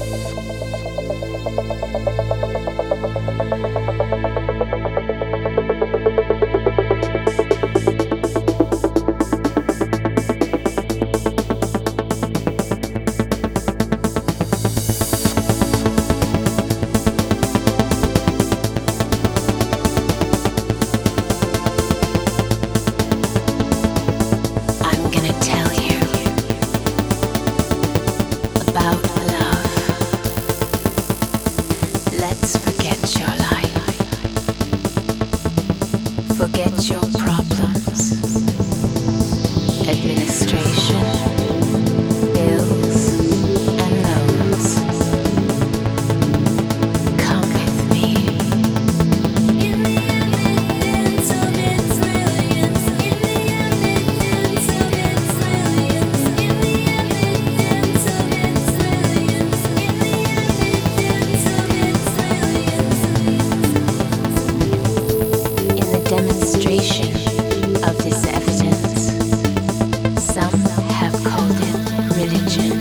I'm forget your problems. Administration. religion.